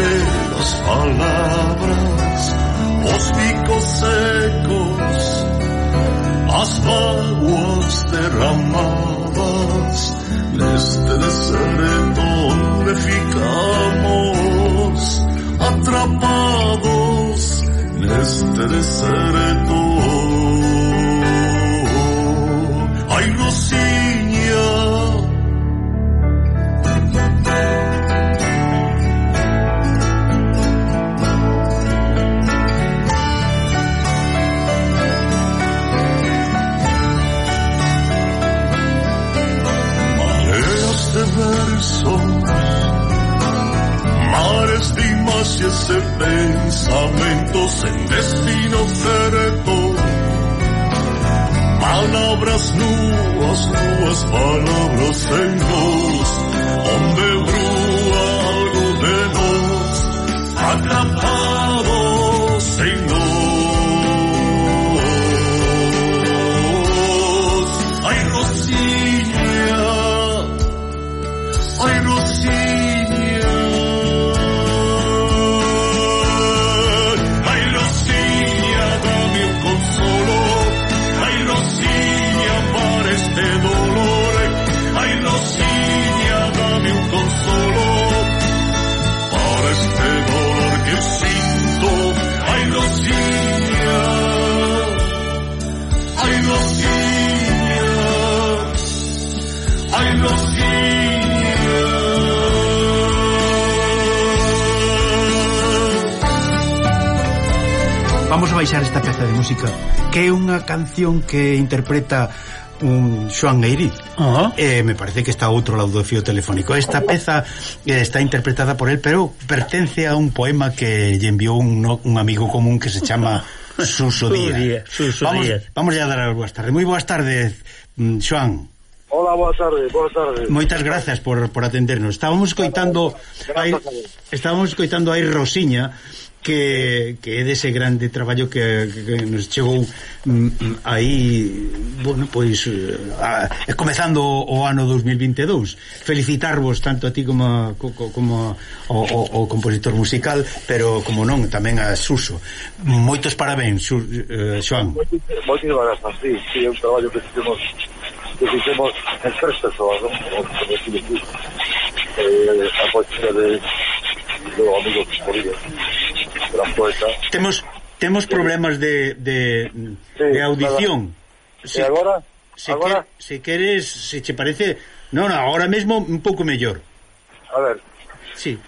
de las palabras, los picos secos, las aguas derramadas de este desierto donde ficamos atrapados en este desierto mares de imágenes pensamientos en destino certo, palabras nuevas, nuevas palabras en vos, hombre bruto. deixar esta peza de música que é unha canción que interpreta un Xoan Eiriz uh -huh. eh, me parece que está a outro lado do fío telefónico esta peza eh, está interpretada por él pero pertence a un poema que lle enviou un, no, un amigo común que se chama Suso Díaz Suso vamos, Díaz. vamos a dar as boas tardes moi boas tardes mm, Xoan Hola, boa tarde, boa tarde. Moitas grazas por, por atendernos. Estábamos coitando aí, estábamos coitando aí Rosiña que, que é dese grande traballo que, que nos chegou mm, mm aí, bueno, pois eh, a, a, comezando o ano 2022. Felicitarvos tanto a ti como co, como o, o, o compositor musical, pero como non, tamén a Suso. Moitos parabéns, Su, eh, Xoan. Moitísimas grazas, sí, sí, é un traballo que fixemos que fixemos en tres persoas, non? Eh, a poesía de do amigo Polígono trampoita. Temos temos problemas de de, sí, de audición. Nada. E agora se, agora... Que, se queres, se che parece, non, no, agora mesmo un pouco mellor. A ver. Sí.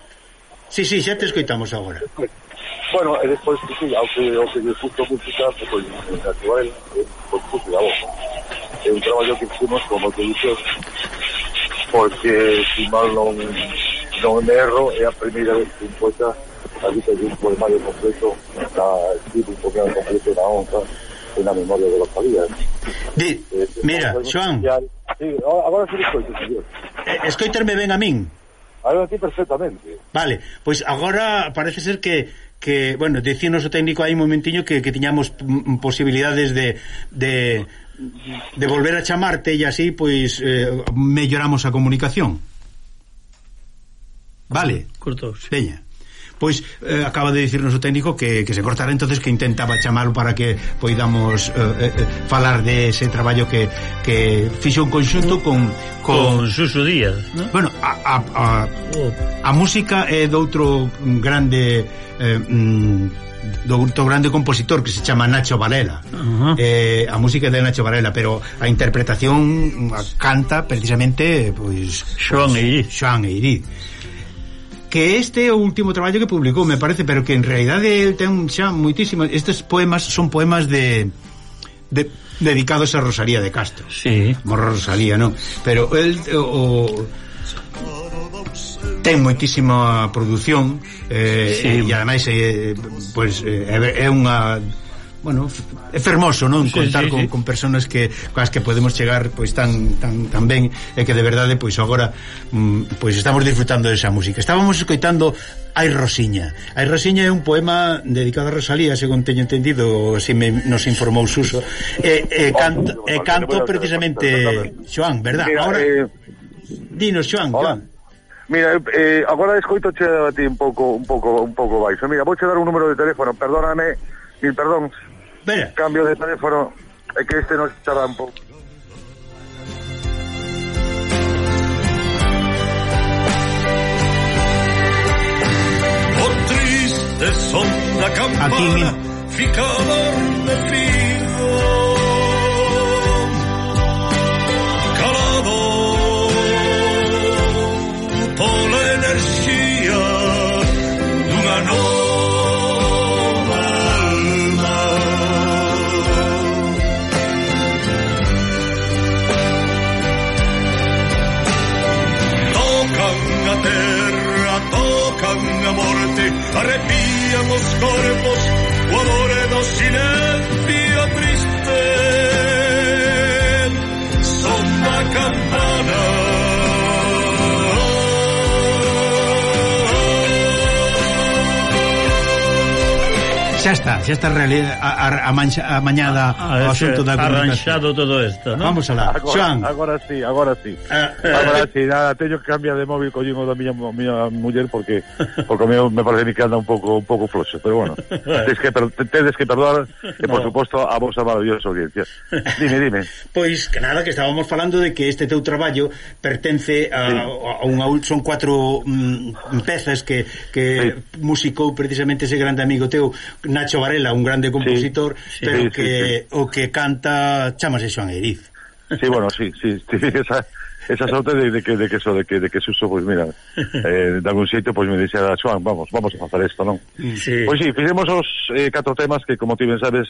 Sí, sí, xa te escoitamos agora. Bueno, e despois, sí, ao que, ao que lle puto música, pois, natural, pois, puse a voz. É un traballo que fixemos, como te dixo, porque, si mal non, non me erro, é a primeira vez que un poeta Allí que un poemario completo, está escrito un poemario completo na la honra en la memoria de los Padillas. Di, eh, mira, eh, Joan. Sí, agora sí escoito, señor. Eh, Escoiterme ben a min. Agora ti perfectamente. Vale, pois agora parece ser que que, bueno, dicirnos o técnico aí un momentiño que, que tiñamos posibilidades de, de, de volver a chamarte e así, pois, eh, melloramos a comunicación. Vale. Cortouse. Veña pois eh, acaba de dicirnos o técnico que, que se cortara entonces que intentaba chamalo para que poidamos eh, eh, eh, falar de ese traballo que, que fixo un conxunto con, con... Con Suso Díaz, ¿no? Bueno, a, a, a, a música é doutro grande... Eh, mm, do outro grande compositor que se chama Nacho Varela. Uh -huh. eh, a música de Nacho Varela, pero a interpretación a canta precisamente pois Xoan Eiriz. Xoan Eiriz que este é o último traballo que publicou, me parece, pero que en realidade el ten xa moitísimos... Estes poemas son poemas de... de dedicados a Rosalía de Castro. Sí. Morro Rosalía, non? Pero el o ten moitísima produción eh, sí. e ademais eh, pues, eh, é unha bueno, é fermoso, non? Sí, Contar sí, con, sí. con personas que coas que podemos chegar pois tan tan tan ben e que de verdade pois agora mm, pois estamos disfrutando desa de música. Estábamos escoitando Ai Rosiña. Ai Rosiña é un poema dedicado a Rosalía, según teño entendido, se me nos informou Suso. E, e, oh, canto, e canto precisamente Joan, verdad? Mira, agora eh... Dinos, Joan, Hola. Joan. Mira, eh, agora escoito che a ti un pouco, un pouco, un pouco baixo. Mira, vouche dar un número de teléfono, perdóname, mil perdóns, Cambio de teléfono, é que este nos charla un pouco. O triste son da campana Aquí, Xa está, xa está realidade a, a, a, mancha, a mañada a, a, o asunto da comunicación. Arranxado todo isto, ¿no? Vamos alá. Agora, Agora sí, agora sí. Ah, eh, agora eh. sí, nada, teño que cambiar de móvil collín o da miña, miña muller porque porque me, me parece que anda un pouco un pouco floxo, pero bueno. Tedes que tedes que perdoar e por no. suposto a vosa maravillosa audiencia. Dime, dime. Pois que nada, que estábamos falando de que este teu traballo pertence a, sí. a unha son cuatro mm, pezas que que sí. musicou precisamente ese grande amigo teu Nacho Varela, un grande compositor, sí, sí, pero sí, que o que canta chamase Xoan Eriz. Sí, bueno, sí, sí, esa, esa sorte de, de, que de que eso de que de que Suso pois pues, mira, eh, de algún sitio pois pues, me dixera ah, Xoan, vamos, vamos a facer isto, non? Sí. Pois pues, sí, fixemos os eh, catro temas que como ti ben sabes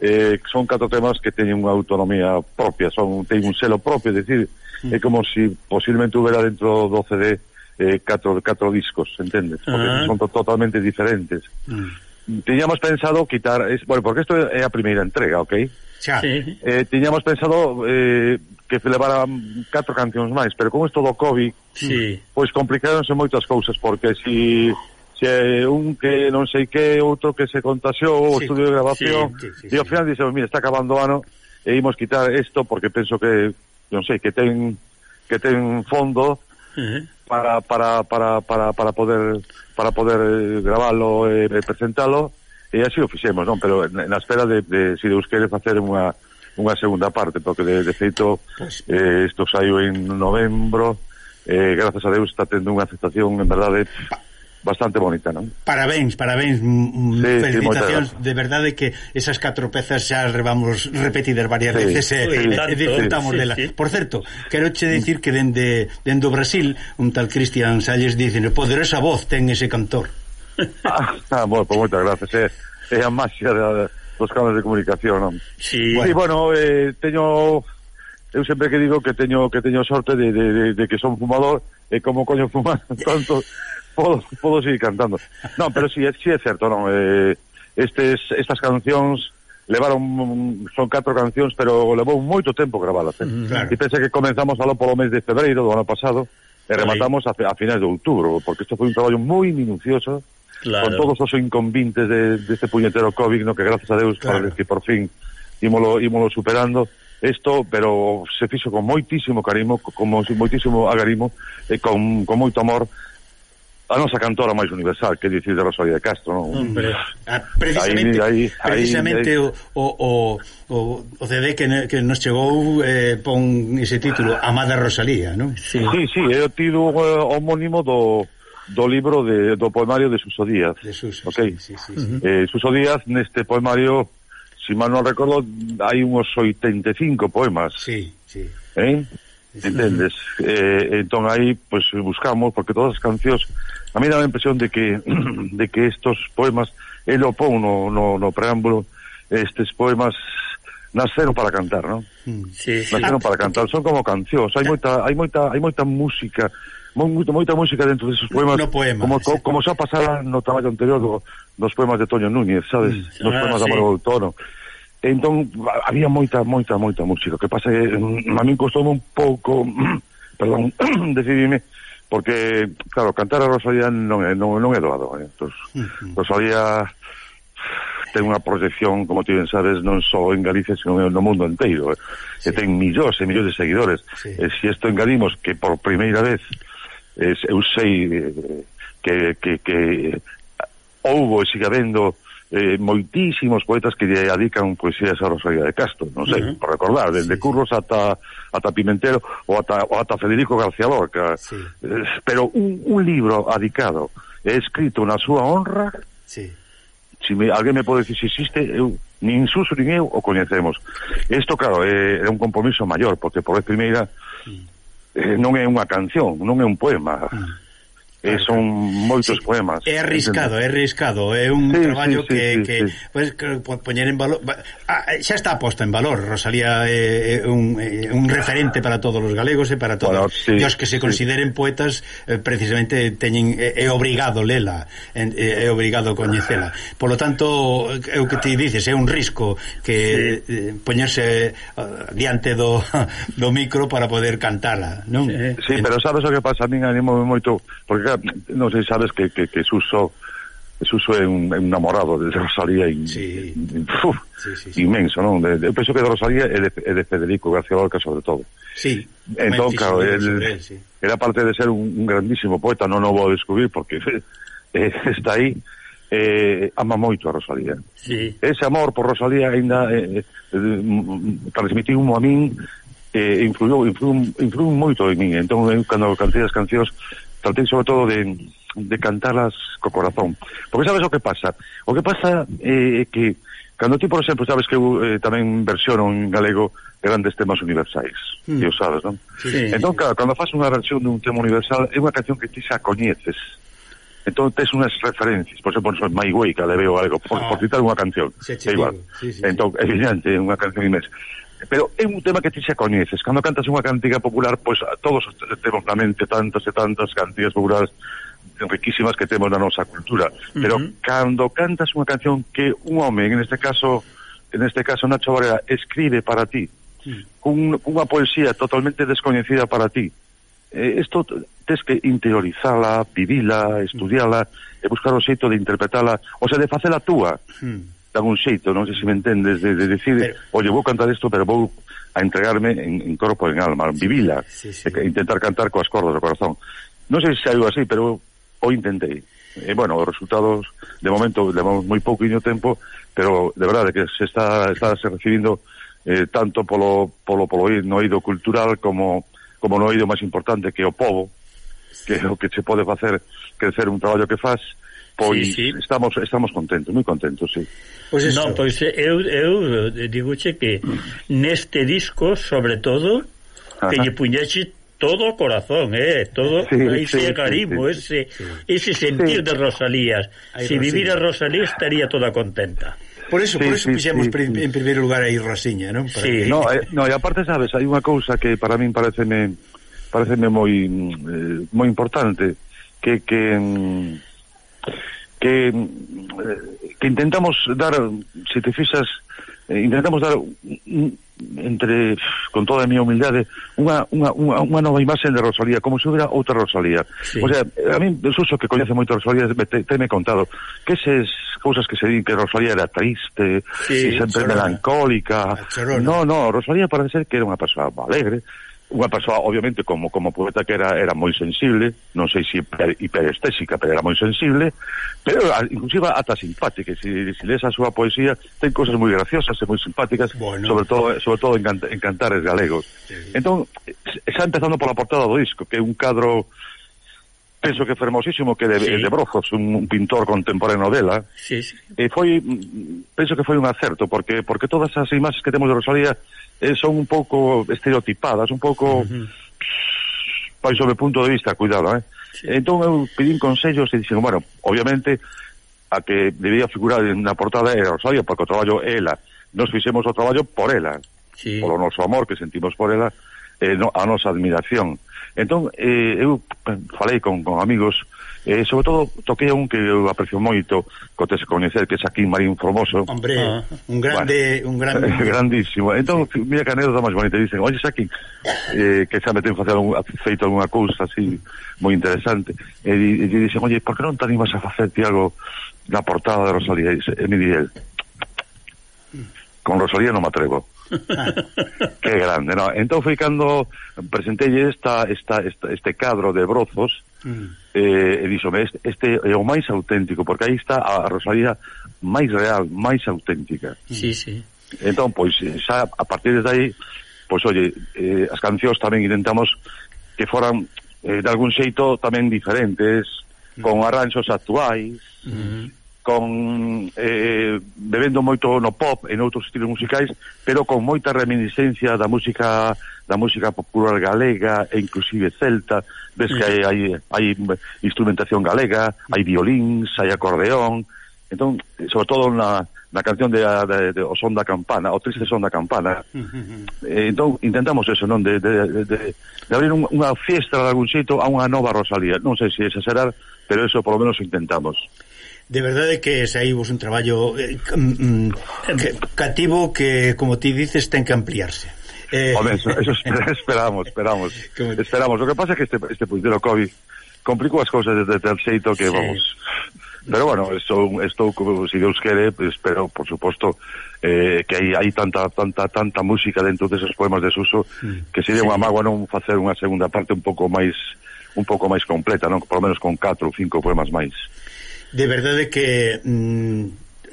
eh, son catro temas que teñen unha autonomía propia, son teñen un selo propio, é dicir, é como si posiblemente houbera dentro do CD eh, catro, catro discos, entendes? Porque ah. son to totalmente diferentes. Mm tiñamos pensado quitar, es, bueno, porque isto é a primeira entrega, ok? Xa. Sí. Eh, tiñamos pensado eh, que levaran catro cancións máis, pero con isto do COVID, sí. pois complicáronse moitas cousas, porque si se un que non sei que, outro que se contagiou, sí, o estudio de grabación, sí, sí, sí, e ao final dixemos, mira, está acabando o ano, e imos quitar isto porque penso que, non sei, que ten que ten fondo para, para, para, para, para poder para poder eh, gravalo e eh, presentalo. E así o fixemos, non? Pero na espera de, de se si Deus quere facer unha unha segunda parte, porque de, de feito pues... eh, isto saiu en novembro eh, grazas a Deus está tendo unha aceptación en verdade bastante bonita, non? Parabéns, parabéns, sí, felicitacións, sí, de verdade que esas catro pezas xa levamos repetidas varias sí, veces e, sí, eh, e, e eh, disfrutamos sí, dela. Sí. Por certo, queroche dicir que dende dende o Brasil, un tal Cristian Salles dice, poderosa voz ten ese cantor. ah, ah, bueno, pues moitas gracias, é, é a máxia da, dos canales de comunicación, non? Sí. Bueno. Bueno, eh, teño eu sempre que digo que teño que teño sorte de, de, de, de que son fumador e como coño fumar tanto podo, podo seguir cantando. Non, pero si, sí, sí é certo, non, eh, estes, estas cancións levaron son catro cancións, pero levou moito tempo gravalas. Eh? Mm, claro. E pense que comenzamos aló polo mes de febreiro do ano pasado e rematamos a, a finais de outubro, porque isto foi un traballo moi minucioso claro. con todos os inconvintes de, deste de puñetero COVID, no que gracias a Deus claro. para que por fin ímolo, ímolo superando isto, pero se fixo con moitísimo carimo, con moitísimo agarimo e con, con moito amor a nosa cantora máis universal, que dicir de Rosalía de Castro, non? Hombre, ah, precisamente, aí, aí, precisamente aí. O, o, o, o CD que, ne, que nos chegou eh, pon ese título, Amada Rosalía, non? Sí, sí, sí é o título eh, homónimo do, do libro de, do poemario de Suso Díaz. De Suso, okay? sí, sí, sí, sí. Eh, Suso Díaz, neste poemario, si mal non recordo, hai uns 85 poemas. Sí, sí. Eh? entendes? Eh, entón aí, pois, pues, buscamos, porque todas as cancións a mí dá a impresión de que de que estos poemas el o pon no, no, no preámbulo estes poemas nasceron para cantar, non? Mm. Sí. sí. para ah, cantar, son como cancións, hai moita hai moita hai moita música moita, moita música dentro deses poemas no poema, como, sí. como xa pasara no traballo anterior do, dos poemas de Toño Núñez sabes, mm, nos ah, poemas sí. de Amaro Outono entón había moita, moita, moita música, o que pasa é, mm, a min costou un pouco perdón, decidirme porque, claro, cantar a Rosalía non é, non, non é doado. Eh? Entón, Rosalía ten unha proyección, como ti ben sabes, non só en Galicia, sino no mundo inteiro. Eh? Sí. E ten millóns e millóns de seguidores. Sí. E se si isto engadimos que por primeira vez eh, eu sei eh, que, que, que houbo e siga vendo eh, moitísimos poetas que lle adican poesías a Rosalía de Castro, non sei, uh -huh. por recordar, desde sí. Curros ata, ata Pimentero ou ata, ou ata Federico García Lorca, sí. eh, pero un, un libro adicado e escrito na súa honra, sí. si me, alguén me pode dicir se si existe, eu nin Suso nin eu o coñecemos. Isto, claro, é, é un compromiso maior, porque por vez primeira mm. eh, non é unha canción, non é un poema. Mm. Eh, e son moitos sí. poemas. É arriscado, é arriscado, é un sí, traballo sí, sí, que, sí, que sí. Pues, que poñer en valor ah, eh, xa está posto en valor, Rosalía é eh, un, eh, un referente para todos os galegos e para todos. Bueno, sí, e os que se consideren sí. poetas eh, precisamente teñen é, é obrigado lela, é, é obrigado coñecela. Por lo tanto, é o que ti dices, é un risco que sí. eh, poñerse uh, diante do, do micro para poder cantala, non? Sí, eh, sí pero sabes o que pasa? A min animo moito porque que, non sei, sabes que, que, que Suso Suso é un, enamorado un namorado de Rosalía in, sí. in, uf, sí, sí, sí. inmenso, non? De, de, eu penso que de Rosalía e de, e de Federico García Lorca sobre todo. Sí. Entón, claro, el, él, sí. era parte de ser un, un grandísimo poeta, non o vou descubrir porque eh, está aí eh, ama moito a Rosalía. Sí. Ese amor por Rosalía ainda eh, eh, transmitiu a min eh, influiu, influiu, influiu moito en min. Entón, eu, cando cantei as cancións tratei sobre todo de, de cantarlas co corazón. Porque sabes o que pasa? O que pasa é eh, que cando ti, por exemplo, sabes que eu eh, tamén versiono en galego grandes temas universais, mm. e o sabes, non? Sí. Entón, claro, cando faz unha versión dun tema universal, é unha canción que ti xa coñeces. Entón, tes unhas referencias, por exemplo, son My Way, que levei o algo, por, ah. por citar unha canción, sí, é igual. Sí, sí, entón, sí. evidente, unha canción inmensa pero é un tema que ti xa coñeces cando cantas unha cantiga popular pois todos temos na mente tantas e tantas cantigas populares riquísimas que temos na nosa cultura pero uh -huh. cando cantas unha canción que un home, en este caso en este caso Nacho Varela, escribe para ti uh -huh. cun, unha poesía totalmente descoñecida para ti isto eh, tens que interiorizala, vivila, estudiala e buscar o xeito de interpretala, o sea, de facela túa. Mm de algún xeito, non sei se me entendes, de, de decir, pero... oye, vou cantar isto, pero vou a entregarme en, en corpo e en alma, vivila, sí, sí. E, intentar cantar coas cordas do corazón. Non sei se saiu así, pero o intentei. E, bueno, os resultados, de momento, levamos moi pouquinho tempo, pero de verdade que se está, está se recibindo eh, tanto polo, polo, polo no oído cultural como, como no oído máis importante que o povo, que o que se pode facer crecer un traballo que faz, pois sí, sí. estamos estamos contentos, moi contentos, sí. Pois pues non, pois eu eu digoche que neste disco, sobre todo, Ajá. que lle puñeche todo o corazón, eh, todo sí, ese sí, carismo, sí, ese sí. ese sentir sí. de Rosalías. Ay, si vivira Rosalía estaría toda contenta. Por eso, sí, por eso sí, fixemos sí, sí. en primeiro lugar aí Rosiña, non? Para sí, que... no, eh, no, e aparte sabes, hai unha cousa que para min pareceme pareceme moi mm, eh, moi importante que que mm, que, eh, que intentamos dar, se te fixas, eh, intentamos dar entre con toda a miña humildade unha, unha, unha, unha nova imaxe de Rosalía como se hubiera outra Rosalía sí. o sea, a min Suso que coñece moito Rosalía me, te, te me contado que ses cousas que se din que Rosalía era triste sí, sempre chorona. melancólica chorona. no, no, Rosalía parece ser que era unha persoa alegre unha persoa, obviamente, como, como poeta que era, era moi sensible, non sei se hiper, hiperestésica, pero era moi sensible, pero inclusive ata simpática, se si, si lees a súa poesía, ten cosas moi graciosas e moi simpáticas, bueno. sobre todo sobre todo en, en cantares galegos. Sí. Entón, eh, xa empezando pola portada do disco, que é un cadro penso que fermosísimo que de, sí. de Brozos, un, un pintor contemporáneo dela. Sí, sí. Eh, e foi mm, penso que foi un acerto porque porque todas as imaxes que temos de Rosalía eh, son un pouco estereotipadas, un pouco uh -huh. pois sobre punto de vista, cuidado, eh. Sí. Entón eu pedín consellos e dixen, bueno, obviamente a que debía figurar na portada era Rosalía porque o traballo ela, nos fixemos o traballo por ela, sí. polo noso amor que sentimos por ela, eh, no, a nosa admiración. Uh Entón, eh, eu eh, falei con, con amigos, eh, sobre todo toquei un que eu aprecio moito, co tes coñecer, que é Saquín Marín Formoso. Hombre, ah, un grande, bueno, un grande. grandísimo. Entón, sí. mira que anécdota máis bonita, dicen, "Oye, Saquín, eh, que xa me ten facer un, feito algunha cousa así moi interesante." E, e, e dicen, "Oye, por que non te animas a facer ti algo na portada de Rosalía?" E, e me di el, "Con Rosalía non me atrevo." que grande, no? Entón foi cando presentei esta, esta, esta, este cadro de brozos mm. eh, e dixome, este, este é o máis auténtico, porque aí está a Rosalía máis real, máis auténtica. Sí, sí. Entón, pois, xa a partir de aí, pois, oye, eh, as cancións tamén intentamos que foran eh, de algún xeito tamén diferentes, mm. con arranxos actuais, mm. Mm-hmm con eh, bebendo moito no pop e noutros estilos musicais, pero con moita reminiscencia da música da música popular galega e inclusive celta, ves que hai, hai, hai instrumentación galega, hai violíns, hai acordeón, entón, sobre todo na, na canción de, de, de O son da campana, o triste son da campana. eh, entón, intentamos eso, non? De, de, de, de abrir un, unha fiesta de algún xeito a unha nova Rosalía. Non sei se esa será, pero eso por lo menos intentamos de verdade que saíbos un traballo eh, mm, mm, que, cativo que, como ti dices, ten que ampliarse. Eh... Home, eso, eso esperamos, esperamos. Como... Esperamos. O que pasa é que este, este puntero COVID complicou as cousas desde terceito que sí. vamos... Pero bueno, estou, estou se Deus quere, espero, por suposto, eh, que hai, hai tanta tanta tanta música dentro deses poemas de Suso mm. que sería sí. unha mágoa non facer unha segunda parte un pouco máis un pouco máis completa, non? Por lo menos con 4 ou 5 poemas máis. de verdad de que mm,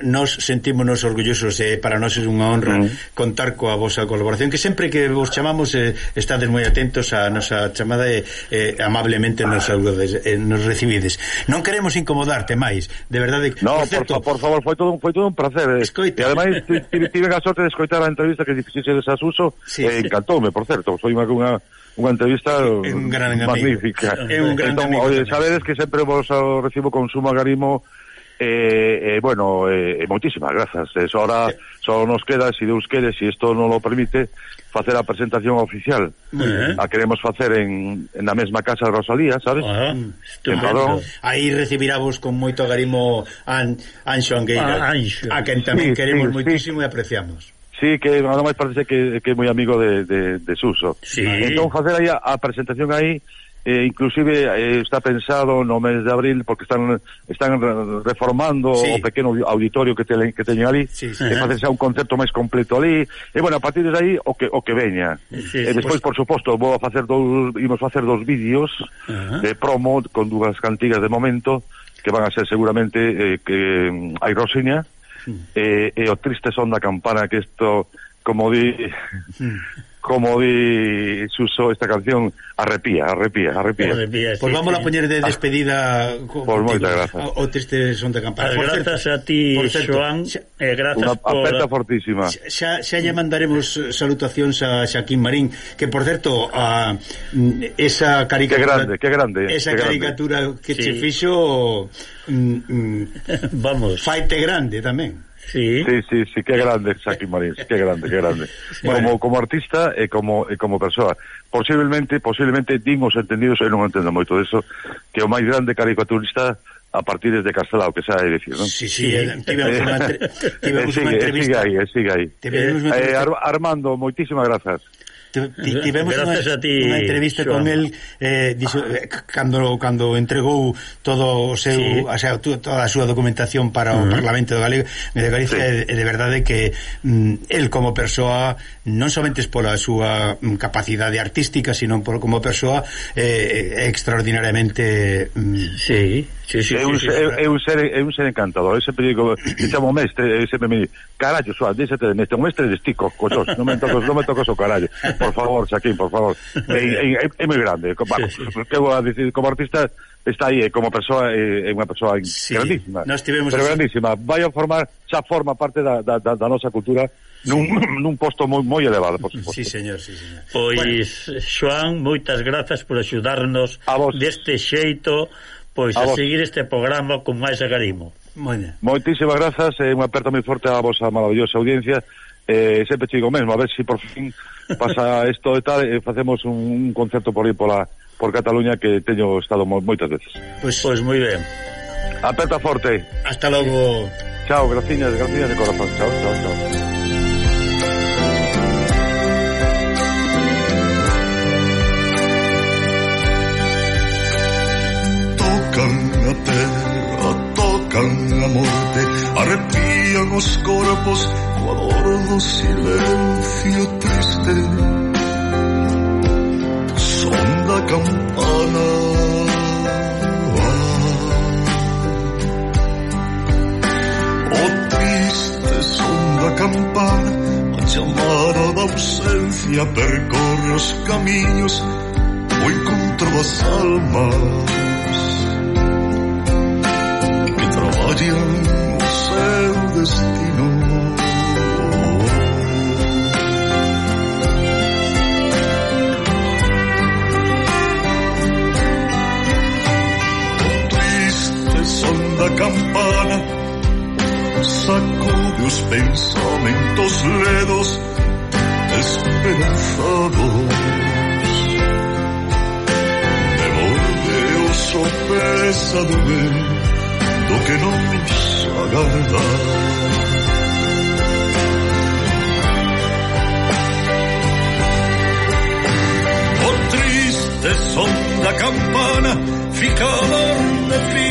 nos sentímonos orgullosos e eh, para nós é unha honra mm. contar coa vosa colaboración que sempre que vos chamamos eh, estades moi atentos á nosa chamada e eh, amablemente nos saudades, eh, nos recibides. Non queremos incomodarte máis, de verdade. No, por, certo, por, por favor, foi todo, foi todo un placer. Eh. Escoita. E ademais tive a sorte de escoitar a entrevista que dixiste de Sasuso sí. eh, encantoume, por certo, foi unha unha unha entrevista un gran magnífica. É un gran entón, amigo. Oye, sabedes que sempre vos eh, recibo con sumo agarimo eh, eh, bueno, eh, moitísimas grazas. Eh, e, so ahora só nos queda, se si Deus quere, se si isto non lo permite, facer a presentación oficial. Uh -huh. A queremos facer en, en na mesma casa de Rosalía, sabes? Uh -huh. En Padrón. Aí recibirávos con moito agarimo an, Anxo Angueira, ah, Anxo. a quen tamén sí, queremos sí, moitísimo sí. e apreciamos. Sí, que nada máis parece que, que é moi amigo de, de, de Suso. Sí. Entón, facer aí a, a presentación aí eh, inclusive eh, está pensado no mes de abril porque están están reformando sí. o pequeno auditorio que, te, que teño ali sí, sí. Eh, e facerse un concerto máis completo ali e bueno, a partir de aí o que o que veña sí, e eh, despois, pues... por suposto, vou a facer dous imos facer dous vídeos uh -huh. de promo con dúas cantigas de momento que van a ser seguramente eh, que hai Rosiña uh e, e o triste son da campana que isto como di hmm como di Suso esta canción, arrepía, arrepía, arrepía. arrepía sí, pues vamos sí. a poñer de ah. despedida ah, co, moitas grazas. O triste son da campana. Por grazas a ti, certo, Joan, eh, grazas Una por... aperta fortísima. Xa, xa lle mandaremos salutacións a Xaquín Marín, que por certo, a, mm, esa caricatura... Que grande, que grande. Esa que caricatura grande. que sí. che fixo... Mm, mm, vamos. Faite grande tamén. Sí. Sí, sí, sí, que grande Saki Marín, que grande, que grande. Bueno. Como como artista e como e como persoa. Posiblemente, posiblemente din os entendidos, eu non entendo moito deso, que o máis grande caricaturista a partir desde Castelao, que sabe decir, non? Sí, sí, eh, tivemos unha, tivemos eh, unha entrevista. Sigue aí, eh, sigue aí. Eh, Armando, moitísimas grazas tivemos Gracias unha, ti, unha entrevista Joan. con el eh, dixo, ah. eh, cando, cando entregou todo o seu sí. a sea, toda a súa documentación para o uh -huh. Parlamento de Galicia, de Galicia sí. de, de verdade que mm, el como persoa non somente pola súa mm, capacidade artística, sino por, como persoa eh, eh extraordinariamente mm, sí sí, sí, é, un, sí, sí, é, é un ser, é un ser, encantador, ese periódico, chamo mestre, sempre me dice, carallo, suá déjate de mestre, un mestre de estico, cochos, non me tocas, non me tocas o carallo, por favor, Xaquín por favor, é, é, é moi grande, como, que vou a dicir como artista está aí, eh, como persoa, eh, é unha persoa sí, grandísima, pero así. grandísima, vai a formar, xa forma parte da, da, da, da nosa cultura, nun, sí. nun posto moi moi elevado, por suposto. Sí, señor, sí, señor. Pois, bueno. Xoan, moitas grazas por axudarnos deste xeito Pois a, a seguir este programa con máis agarimo. Moitísimas grazas e eh, un aperto moi forte á vosa maravillosa audiencia. Eh, sempre chico mesmo, a ver se si por fin pasa isto e tal e eh, facemos un, un concerto por aí pola por Cataluña que teño estado mo, moitas veces. Pois pois moi ben. Aperta forte. Hasta logo. Chao, graciñas, graciñas de corazón. Chao, chao, chao. la morte arrepían os corpos co ador do silencio triste. Son da campana o oh, triste son da campana a chamada da ausencia percorre os camiños o encontro das almas. cambiaríamos el destino. Triste son la campana, sacude os pensamentos ledos, esperanzados. sorpresa do bem lo que nos agarra. Por triste son la campana, fica de frío.